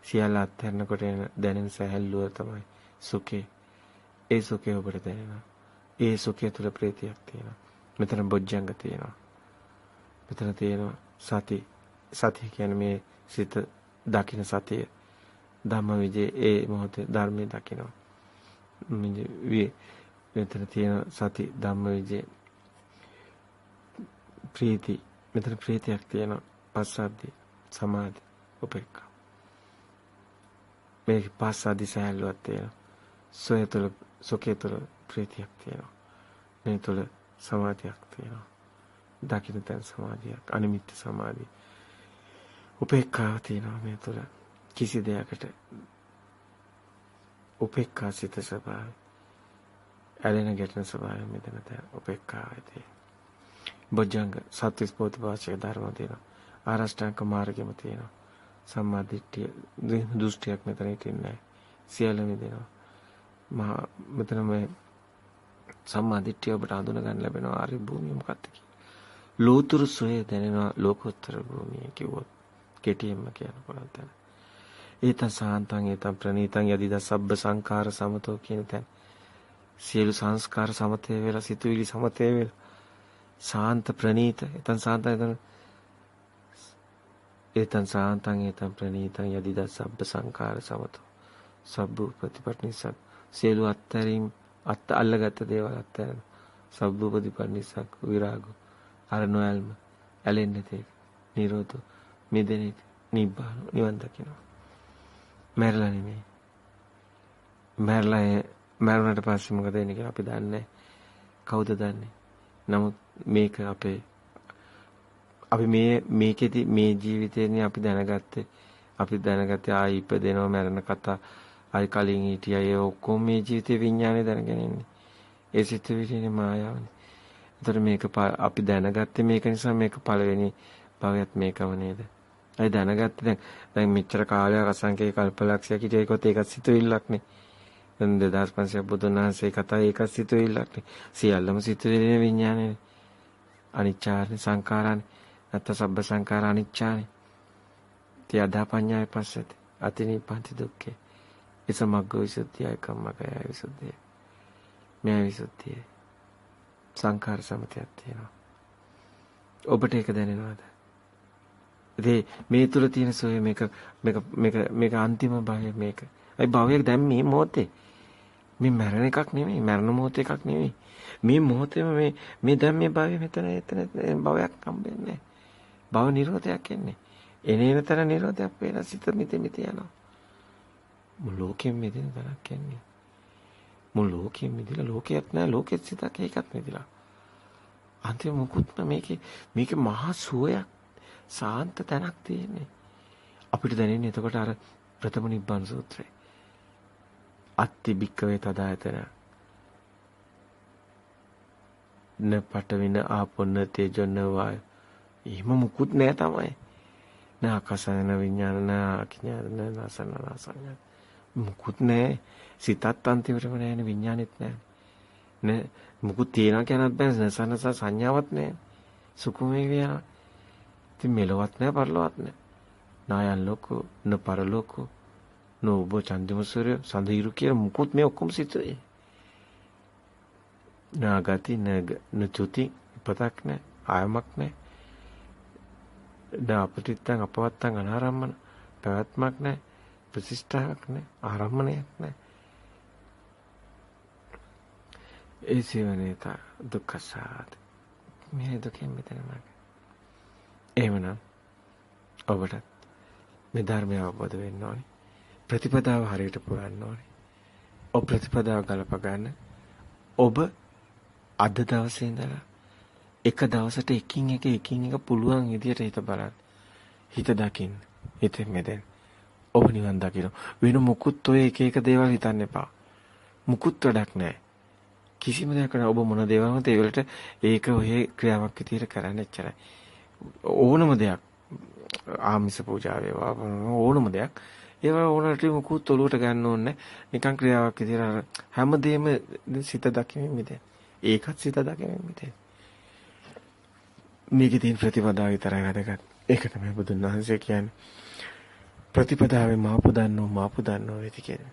සියල්ල අත්හැරනකොට එන දැනෙන සැහැල්ලුව තමයි සුඛේ. ඒ සුඛේ ඔබට දැනෙනවා. ඒ සුඛය තුල ප්‍රීතියක් තියෙනවා. මෙතන බොජ්ජංග තියෙනවා. මෙතන තියෙනවා සති. සතිය කියන්නේ මේ සිත දකින්න සතිය. ධම්මවිජේ ඒ මොහොතේ ධර්මයේ දකිනවා. මෙතන තියෙන සති ධම්මවිජේ ප්‍රීති මෙතන ප්‍රීතියක් තියෙනවා. පස්සද්ධි සමාධි උපේක්ඛා. මේ පස්සද්ධි සහැල්ලුවක් තියෙනවා. සොය තුළ සොකේ තුළ ප්‍රීතියක් තියෙනවා. මේ තුළ සමාධියක් තියෙනවා. දකින්න තැන් සමාධියක් අනිමිත්ත සමාධිය. උපේක්ඛාව තියෙනවා මේ තුළ කිසි දෙයකට උපේක්ඛා සිත ස්වභාවය. ඇලෙන ගැටෙන ස්වභාවය මෙතන තැන් උපේක්ඛාවයි තියෙන්නේ. බොජ්ජංග සත්‍විස් බෝධිපාශික ධර්ම තියෙනවා. ආරෂ්ඨාංග මාර්ගෙම තියෙනවා. සම්මා දිට්ඨිය දෘෂ්ටියක් මෙතන හිටින්නේ සියල්ල මිදෙනවා. මහා මෙතන මේ සම්මා දිට්ඨිය ඔබට හඳුන ගන්න ලැබෙනවා ආර්ය භූමිය මොකක්ද කියලා. ලෝතුරු සොය දැනෙනවා ලෝකෝත්තර භූමිය කිව්වොත් කෙටියෙන්ම කියන්න පුළුවන් තැන. ඒතං සාන්තං ඒතං ප්‍රණීතං යදිද සබ්බ සංඛාර සමතෝ කියන තැන. සියලු සංස්කාර සමතේ වෙලා සිතුවිලි සමතේ වෙලා සාන්ත ප්‍රණීත ඒතං සාන්තං ඒතං ඒතං සාන්තං ඒතං ප්‍රණීතං යදිද සබ්බ සංඛාර සමතෝ. සබ්බ ප්‍රතිපට්ඨිසක් සියලු අත්තරින් අත් අල්ලගත්ත දේවල් අත්හැරන සබ්බූපදීපන්නිසක් විරාගු අර නොයල්ම ඇලෙන්නේ තේ නිරෝධ මිදෙන නිබ්බාන නිවන් දකිනවා. මැරලා නෙමෙයි මැරලා මැරුණට පස්සේ මොකද වෙන්නේ කියලා අපි දන්නේ කවුද දන්නේ නමුත් මේක අපේ අපි මේ මේකෙදි මේ ජීවිතේනේ අපි දැනගත්තේ අපි දැනගත්තේ ආයි ඉපදෙනව මැරෙන කතා ආයි කලින් හිටියා ඒ ඔක්කොම මේ ජීවිතේ විඥානේ දැනගෙන ඉන්නේ. ඒ සිතුවිලිනේ මායාවනේ. ඒතර මේක අපි දැනගත්තේ මේක නිසා මේක පළවෙනි භවයත් මේකම නේද? අය දැනගත්තේ දැන් දැන් මෙච්චර කාලයක් අසංකේ කල්පලක්ෂයක් හිටිය ඒකත් ඒකත් සිතුවිල්ලක් නේ. දැන් 2500 බුදුන් වහන්සේ කතා ඒකත් සිතුවිල්ලක් නේ. සියල්ලම සිතුවිලිනේ විඥානේ. අනිච්චානේ සංකාරානේ. නැත්නම් සබ්බ සංකාර අනිච්චානේ. තියදා පඤ්ඤාය පස්සති. අතිනිපන්ති දුක්ඛේ. එසමග්ග විසුද්ධියයි කම්මකය විසුද්ධිය. මෙය විසුද්ධිය. සංඛාර සමතයක් තියෙනවා. ඔබට ඒක දැනෙනවද? ඉතින් මේ තුල තියෙන සෝය මේක මේක මේක මේක අන්තිම භවය මේක. ඒ භවය දැන් මේ මොහොතේ මේ මරණ එකක් නෙමෙයි මරණ මොහොත එකක් නෙමෙයි. මේ මොහොතේම මේ මේ දැන් මේ භවය මෙතන එතන භවයක් හම්බෙන්නේ භව නිරෝධයක් එන්නේ. එනේන තර නිරෝධයක් වෙන සිත මිත මිත යනවා. මුළු ලෝකෙම මෙදින තරක් යන්නේ. මුළු ලෝකෙම මිදිලා ලෝකයක් නෑ ලෝකෙත් සිතක් ඒකත් මිදිලා. අන්තිම මුකුත්ම මේකේ මේකේ මහා සුවයක් සාන්ත තැනක් තියෙන්නේ. අපිට දැනෙන්නේ එතකොට අර ප්‍රථම නිබ්බාන සූත්‍රය. අත්ති බික්කවේ තදායතන න පටවින ආපොන්න තේජොන්න වාය. එහෙම මුකුත් නෑ තමයි. නා කසන විඥාන නා අඥාන නා සන්න සංඥා. මුකුත් නෑ. සිතත් අන්තිමටම නෑනේ විඥානෙත් නෑ. නේ මුකුත් තියනවා කියනත් බෑ නසනස සංඥාවක් නෑ. සුකුමේ කියනවා. ඉතින් මෙලොවත් නෑ පරලොවත් නෑ. නායන් ලෝකෝ න පරලෝකෝ නෝ ඔබ චන්දිමසූර්ය සඳහිරු කියලා මුකුත් මේ ඔක්කොම සිතුවේ. නාගති නචුති ඉපතක් නෑ ආයමක් නෑ. දාපටිත්තං අපවත්තං අනාරම්මන පැවැත්මක් නෑ ප්‍රතිෂ්ඨාවක් නෑ ආරම්මණයක් නෑ. ඒ සිවනේත දුක්ඛසාද මේ දුකෙන් මිදෙන මාර්ගය. එහෙමනම් ඔබට මේ ධර්මය අවබෝධ වෙන්න ඕනේ. ප්‍රතිපදාව හරියට පුරන්න ඕනේ. ඔබ ප්‍රතිපදාව ගලප ගන්න. ඔබ අද දවසේ ඉඳලා එක දවසට එකින් එක එකින් එක පුළුවන් විදියට හිත බලන්න. හිත දකින්න. හිත මෙදෙන්. ඔබ නිවන් දකින්න. වෙන මුකුත් ඔය එක එක දේවල් හිතන්න එපා. මුකුත් වැඩක් නැහැ. කිසිම දෙයක් නෑ ඔබ මොන දේවල් වුණත් ඒ වලට ඒක ඔය ක්‍රියාවක් විදියට කරන්න එච්චරයි. ඕනම දෙයක්. ආමිස පූජා වේවා ඕනම දෙයක්. ඒවා ඕනට මුකුත් ඔලුවට ගන්න ඕනේ නිකන් ක්‍රියාවක් විදියට හැමදේම සිත දකින්න මිදෙන ඒකත් සිත දකින්න මිදෙන මේකේ තියෙන ප්‍රතිපදාව විතරයි වැදගත්. ඒක තමයි බුදුන් වහන්සේ කියන්නේ. ප්‍රතිපදාවේ මාපු දන්නෝ මාපු දන්නෝ වෙති කියන්නේ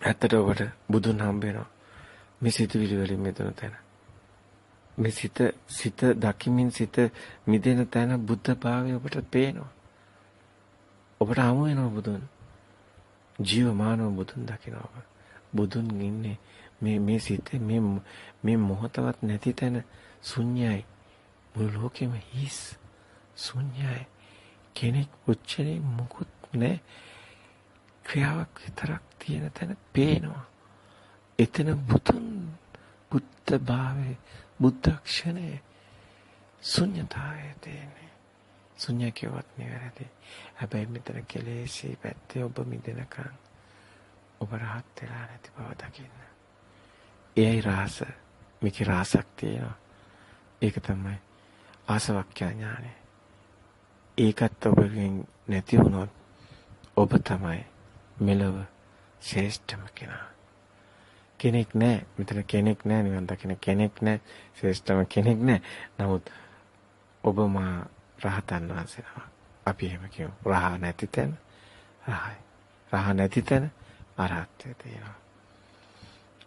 ඇත්තට ඔබට බුදුන් හම්බ වෙනවා. මේ සිතුවිලි වලින් මෙතන තැන. මේ සිත සිත දකිමින් සිත මිදෙන තැන බුද්ධ භාවය ඔබට පේනවා. ඔබට හමු වෙනවා බුදුන්. ජීවමානව බුදුන් දකිනවා. බුදුන් ඉන්නේ මේ මේ සිතේ මේ මේ මොහතවත් නැති තැන ශුන්‍යයි. මුළු ලෝකෙම හිස් ශුන්‍යයි. කෙනෙක් උච්චරේ මුකුත් නැහැ. ක්‍රියාවක් විතරක් තියෙන තැන පේනවා. එතන බුදුන් බුද්ධ භාවයේ බුද්ධක්ෂණය ශුන්‍යතාවයේ තියෙන්නේ. ශුන්‍ය කියවත් නෙවෙයි. හැබැයි මෙතන කෙලෙසි පැත්තේ ඔබ මිදෙනකන් ඔබ rahat වෙලා නැති බව දකින්න. එයයි රහස. මේකේ රහසක් තියෙනවා. ඒක තමයි ආසවක්ඛ්‍යා ඥානය. ඒකත් ඔබගෙන් නැති වුණොත් ඔබ තමයි මෙලව ශ්‍රේෂ්ඨම කෙනා. කෙනෙක් නැහැ. මෙතන කෙනෙක් නැහැ නිවන් දකින කෙනෙක් නැහැ. ශ්‍රේෂ්ඨම කෙනෙක් නැහැ. නමුත් ඔබ මා රහතන් වහන්සේනවා. අපි එහෙම කියමු. රහ නැති තැන රහයි. රහ නැති තැන අරහත්ත්වය තියෙනවා.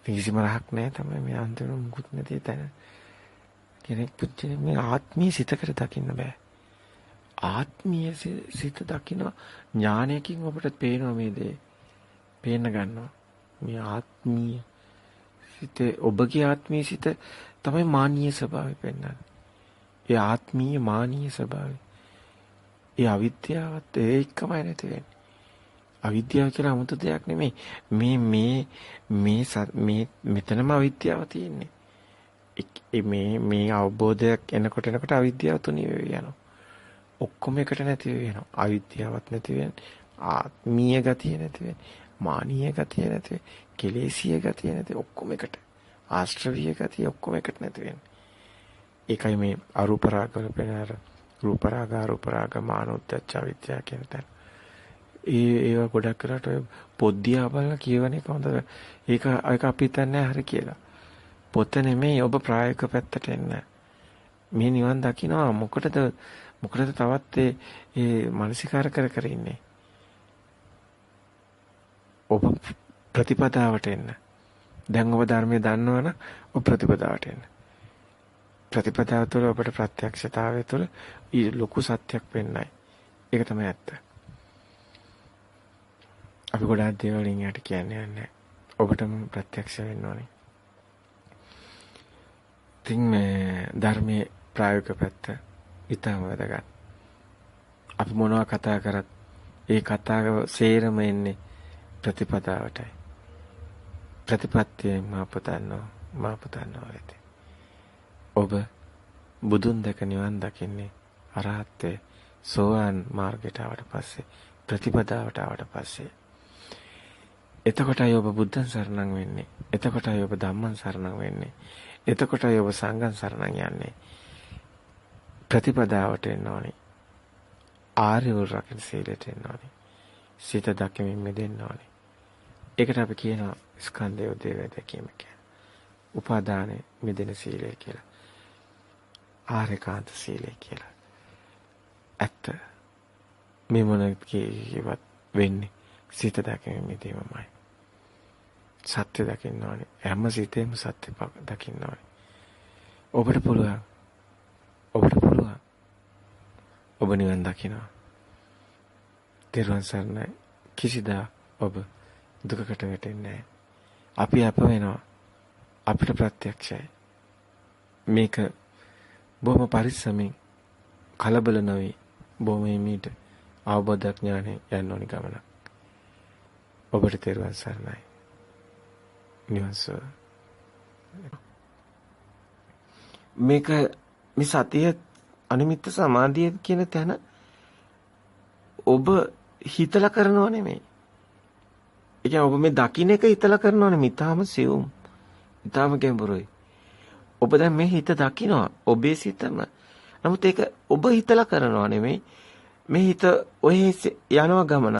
කිසිම රහක් නැහැ තමයි මේ අන්තිම මුකුත් නැති තැන. කෙනෙක් පුච්චනේ මේ ආත්මීය සිතකට දකින්න බෑ. ආත්මීය සිත දකින්න ඥානයකින් ඔබට පේනවා මේ දේ. පේන්න ගන්නවා. මේ ආත්මීය සිත ඔබගේ ආත්මීය සිත තමයි මානීය ස්වභාවය පෙන්වන්නේ. ඒ ආත්මීය මානීය ස්වභාවය. ඒ අවිද්‍යාවත් ඒ එක්කමයි නැති වෙන්නේ. අවිද්‍යාව කියලා 아무ත දෙයක් නෙමෙයි. මේ මේ මේ මේ මෙතනම අවිද්‍යාව තියෙන්නේ. මේ මේ අවබෝධයක් එනකොට එනකොට අවිද්‍යාව තුනී වෙවි යනවා. ඔක්කොම එකට නැති වෙනවා. අවිද්‍යාවත් නැති වෙන්නේ. ආත්මීය ගතිය නැති වෙන්නේ. මානීය ගතිය නැති කෙලේශීය ගතිය නැති ඔක්කොම එකට ආශ්‍රවීය ගතිය ඔක්කොම එකට නැති වෙන්නේ. ඒකයි මේ අරූප රාග වල පෙනර රූප රාග අරූප රාග මානෝද්දච්ච විද්‍යා කියන තැන. ඒ ඒවා ගොඩක් කරාට ඔය පොද්දියා බලලා කියවන එක හොඳ ඒක ඒක අපි හිතන්නේ හරි කියලා. පොත නෙමෙයි ඔබ ප්‍රායෝගික පැත්තට එන්න. මේ නිවන් දකින්නවා මොකටද මොකටද තවත් ඒ ඒ මානසිකාර කර කර ඉන්නේ. ඔබ ප්‍රතිපදාවට එන්න. දැන් ඔබ ධර්මයේ දන්නවනම් ඔබ ප්‍රතිපදාවට එන්න. ප්‍රතිපදාව තුළ ඔබට ප්‍රත්‍යක්ෂතාවය තුළ ලොකු සත්‍යක් වෙන්නයි. ඒක තමයි ඇත්ත. අපි ගොඩාක් දේවල් යට කියන්නේ නැහැ. ඔබටම ප්‍රත්‍යක්ෂ වෙන්න ඕනේ. ඉතින් මේ ධර්මයේ ප්‍රායෝගික පැත්ත ඊටම වැදගත්. අපි මොනවා කතා කරත් ඒ කතාව සේරම එන්නේ ප්‍රතිපදාවටයි. ප්‍රතිපත්තියෙන් මාපතන්නෝ මාපතන්නෝ වෙති. ඔබ බුදුන් දැක නිවන් දකින්නේ අරහත්ත්වේ සෝවාන් මාර්ගයට ආවට පස්සේ ප්‍රතිපදාවට ආවට පස්සේ එතකොටයි ඔබ බුද්ධං සරණං වෙන්නේ. එතකොටයි ඔබ ධම්මං සරණං වෙන්නේ. එතකොටයි ඔබ සංඝං සරණං යන්නේ. ප්‍රතිපදාවට එන්න ඕනේ. ආර්ය වූ රකින් සීලයට එන්න ඕනේ. සිත දකිමින් මෙදෙන්න ඕනේ. ඒකට අපි කියනවා ස්කන්ධය උදේවැ දැකීම කියලා. උපාදානෙ මෙදෙන සීලය කියලා. ආරේකාන්ත සීලය කියලා. ඇත්ත. මේ මොන කීවත් වෙන්නේ සිත දැකීම මෙදීමමයි. සත්‍ය දකින්න ඕනේ. හැම සිතේම සත්‍ය දකින්න ඕනේ. ඔබට පුළුවන්. ඔබට පුළුවන්. ඔබ නිවන් දකිනවා. තෙරුවන් සරණයි. කිසිදා ඔබ දුකකට වැටෙන්නේ අපි අප වෙනවා. අපිට ප්‍රත්‍යක්ෂයි. මේක බොහොම පරිස්සමින් කලබල නොවි බොහොම හිමීට අවබෝධ ඥානෙ යන්න ඕනි ගමනක්. ඔබට තෙරුවන් සරණයි. නිවන් සුව. මේක මේ සතිය අනිමිත්ත සමාධිය කියන තැන ඔබ හිතලා කරනව නෙමෙයි. ඒ කියන්නේ ඔබ මේ දකින්න එක හිතලා කරනව නෙමෙයි. ඊටාම සියුම්. ඊටාම ගැඹුරුයි. ඔබ දැන් මේ හිත දකිනවා. ඔබේ සිතම. නමුත් ඒක ඔබ හිතලා කරනව නෙමෙයි. මේ හිත ඔය යනවා ගමන.